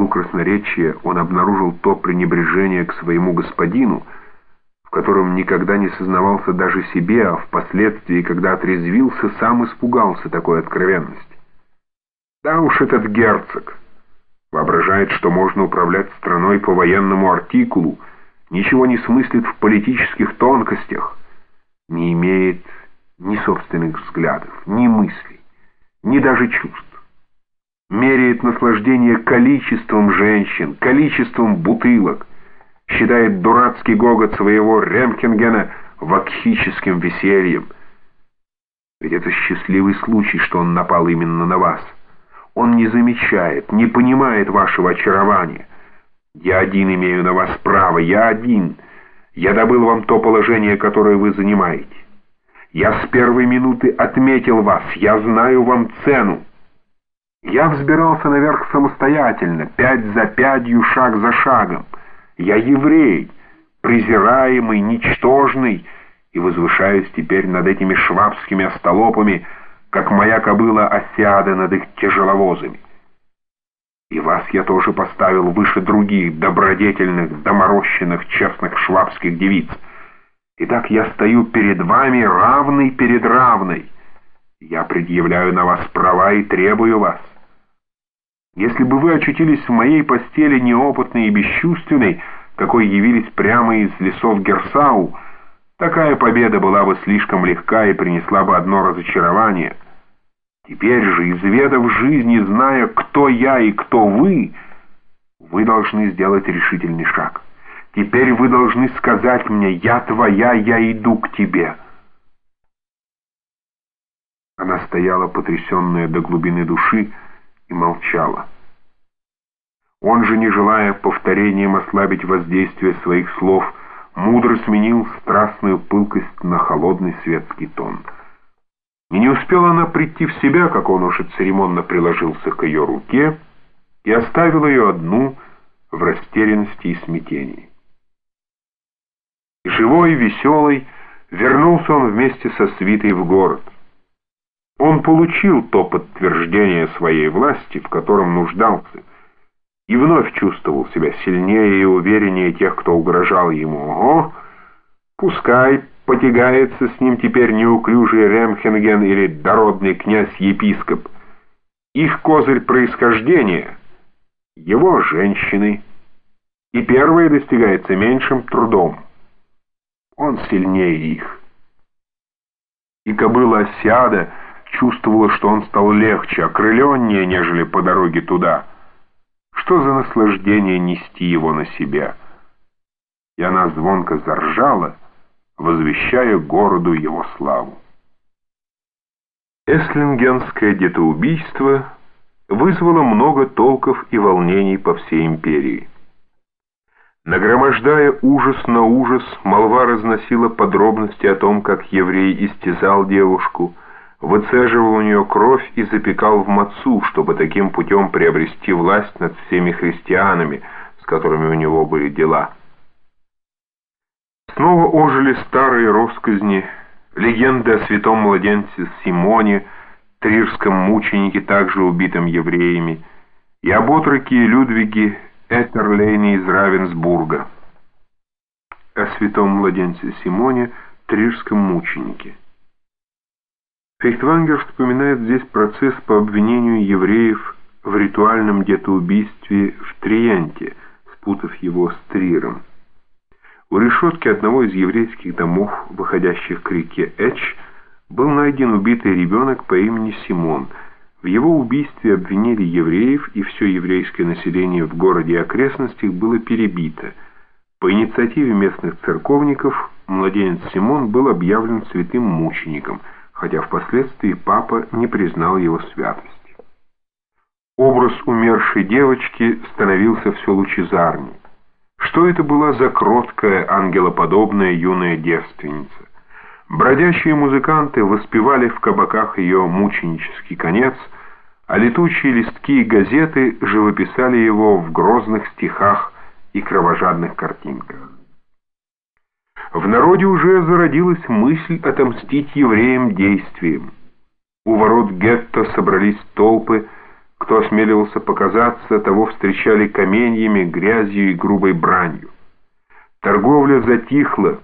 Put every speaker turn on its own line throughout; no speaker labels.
пылу красноречия он обнаружил то пренебрежение к своему господину, в котором никогда не сознавался даже себе, а впоследствии, когда отрезвился, сам испугался такой откровенности. Да уж этот герцог воображает, что можно управлять страной по военному артикулу, ничего не смыслит в политических тонкостях, не имеет ни собственных взглядов, ни мыслей, ни даже чувств. Меряет наслаждение количеством женщин, количеством бутылок, считает дурацкий гогот своего Ремкингена вакхическим весельем. Ведь это счастливый случай, что он напал именно на вас. Он не замечает, не понимает вашего очарования. Я один имею на вас право, я один. Я добыл вам то положение, которое вы занимаете. Я с первой минуты отметил вас, я знаю вам цену. Я взбирался наверх самостоятельно, пять за пятью, шаг за шагом. Я еврей, презираемый, ничтожный, и возвышаюсь теперь над этими швабскими остолопами, как моя кобыла осяда над их тяжеловозами. И вас я тоже поставил выше других добродетельных, доморощенных, честных швабских девиц. Итак, я стою перед вами равный перед равной. Я предъявляю на вас права и требую вас. Если бы вы очутились в моей постели неопытной и бесчувственной, какой явились прямо из лесов Герсау, такая победа была бы слишком легка и принесла бы одно разочарование. Теперь же, изведав жизнь и зная, кто я и кто вы, вы должны сделать решительный шаг. Теперь вы должны сказать мне, я твоя, я иду к тебе. Она стояла, потрясенная до глубины души, и молчала. Он же, не желая повторением ослабить воздействие своих слов, мудро сменил страстную пылкость на холодный светский тон. И не успела она прийти в себя, как он уже церемонно приложился к ее руке и оставил ее одну в растерянности и смятении. Живой, веселый, вернулся он вместе со свитой в город. Он получил то подтверждение своей власти, в котором нуждался, и вновь чувствовал себя сильнее и увереннее тех, кто угрожал ему. Ого, пускай потягается с ним теперь неуклюжий Ремхенген или дородный князь-епископ. Их козырь происхождения — его женщины, и первое достигается меньшим трудом он сильнее их. И кобыла Осиада чувствовала, что он стал легче, окрыленнее, нежели по дороге туда. Что за наслаждение нести его на себе? И она звонко заржала, возвещая городу его славу. Эслингенское детоубийство вызвало много толков и волнений по всей империи. Нагромождая ужас на ужас, молва разносила подробности о том, как еврей истязал девушку, выцеживал у нее кровь и запекал в мацу, чтобы таким путем приобрести власть над всеми христианами, с которыми у него были дела. Снова ожили старые росказни, легенды о святом младенце Симоне, трирском мученике, также убитом евреями, и об отроке Людвиге Этерлейне из Равенсбурга. О святом младенце Симоне, трирском мученике. Фейхтвангер вспоминает здесь процесс по обвинению евреев в ритуальном детоубийстве в Триенте, спутав его с Триром. У решетки одного из еврейских домов, выходящих к реке Эч, был найден убитый ребенок по имени Симон – в его убийстве обвинили евреев, и все еврейское население в городе и окрестностях было перебито. По инициативе местных церковников младенец Симон был объявлен святым мучеником, хотя впоследствии папа не признал его святости. Образ умершей девочки становился все лучезарней. Что это была за кроткая, ангелоподобная юная девственница? Бродящие музыканты воспевали в кабаках ее мученический конец, а летучие листки и газеты живописали его в грозных стихах и кровожадных картинках. В народе уже зародилась мысль отомстить евреям действием. У ворот гетто собрались толпы, Кто осмеливался показаться, того встречали каменьями, грязью и грубой бранью. Торговля затихла.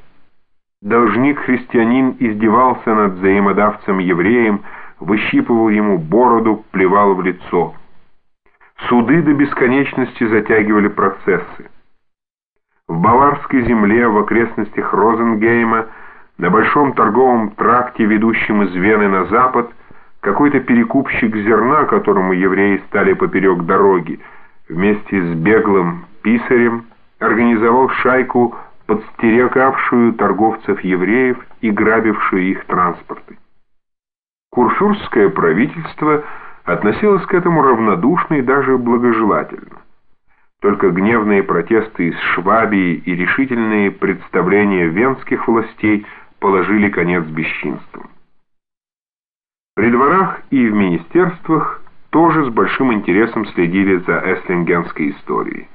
Должник-христианин издевался над взаимодавцем-евреем, выщипывал ему бороду, плевал в лицо. Суды до бесконечности затягивали процессы. Баварской земле, в окрестностях Розенгейма, на большом торговом тракте, ведущем из Вены на запад, какой-то перекупщик зерна, которому евреи стали поперек дороги, вместе с беглым писарем, организовал шайку, подстерегавшую торговцев-евреев и грабившую их транспорты. Курфюрстское правительство относилось к этому равнодушно и даже благожелательно. Только гневные протесты из Швабии и решительные представления венских властей положили конец бесчинствам. При дворах и в министерствах тоже с большим интересом следили за эслингенской историей.